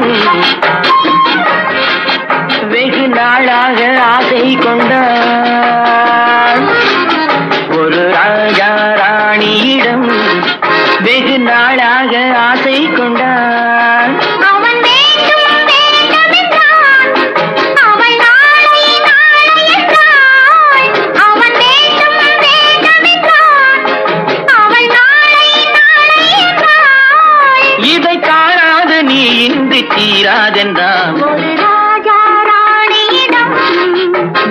மனம் வெகு நாளாக ஆசை கொண்டான். ஒரு ராஜா ராணியிடம் வெகு நாளாக ஆசை கொண்டான். ராஜன்தான்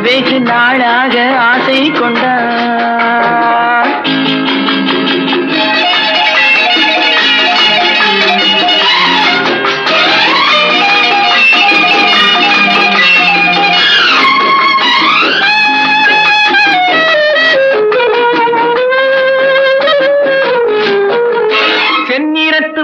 வெகு நாளாக ஆசை கொண்டார். செந்நிறத்து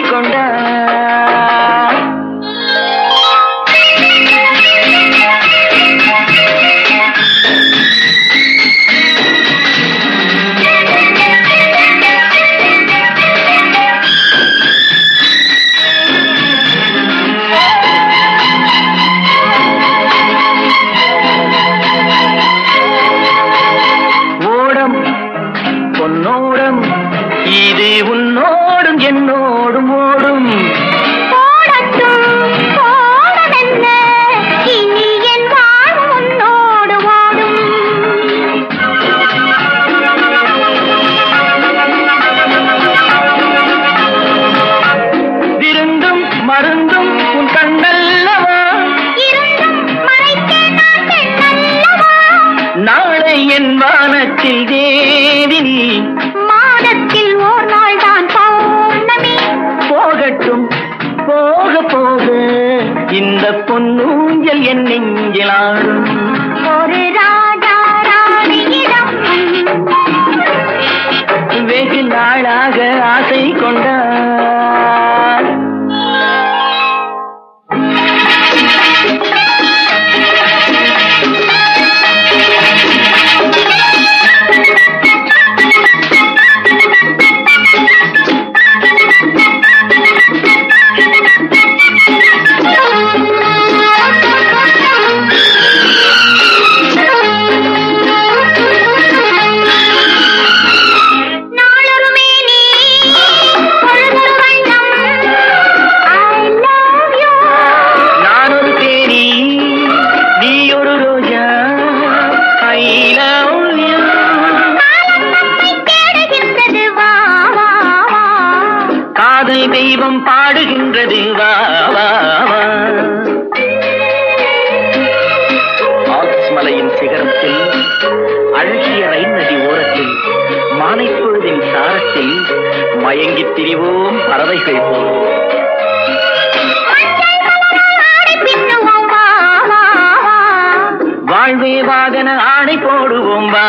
கொண்டார் பொன்னூஞ்சல் என் நெஞ்சிலாடும். தெய்வம் பாடுகின்றது வா வா. மலையின் சிகரத்தில் அழகிய ரயில் நதி ஓரத்தில் மாலைப்பொழுதின் சாரத்தில் மயங்கித் திரிவோம் பறவைகள் போல். வாழ்வே வாகன ஆணை போடுவோம் வா.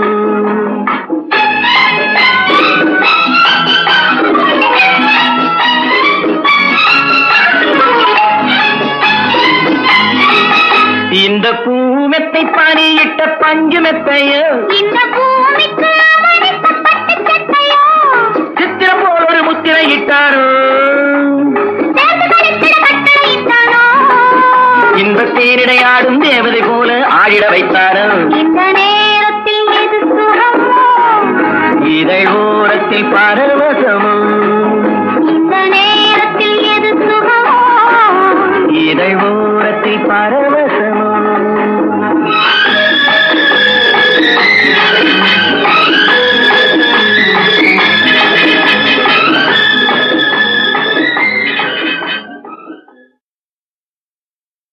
இதயத்தை பணியிட்ட பஞ்சு மெத்தையோ? இந்த சித்திரம் போல் ஒரு முத்திரை இட்டாரோ? இன்ப தேரிடையாடும் தேவதை போல ஆடிட வைத்தாரோ? இந்த நேரத்தில் இதழ் ஓரத்தில் பரவசமோ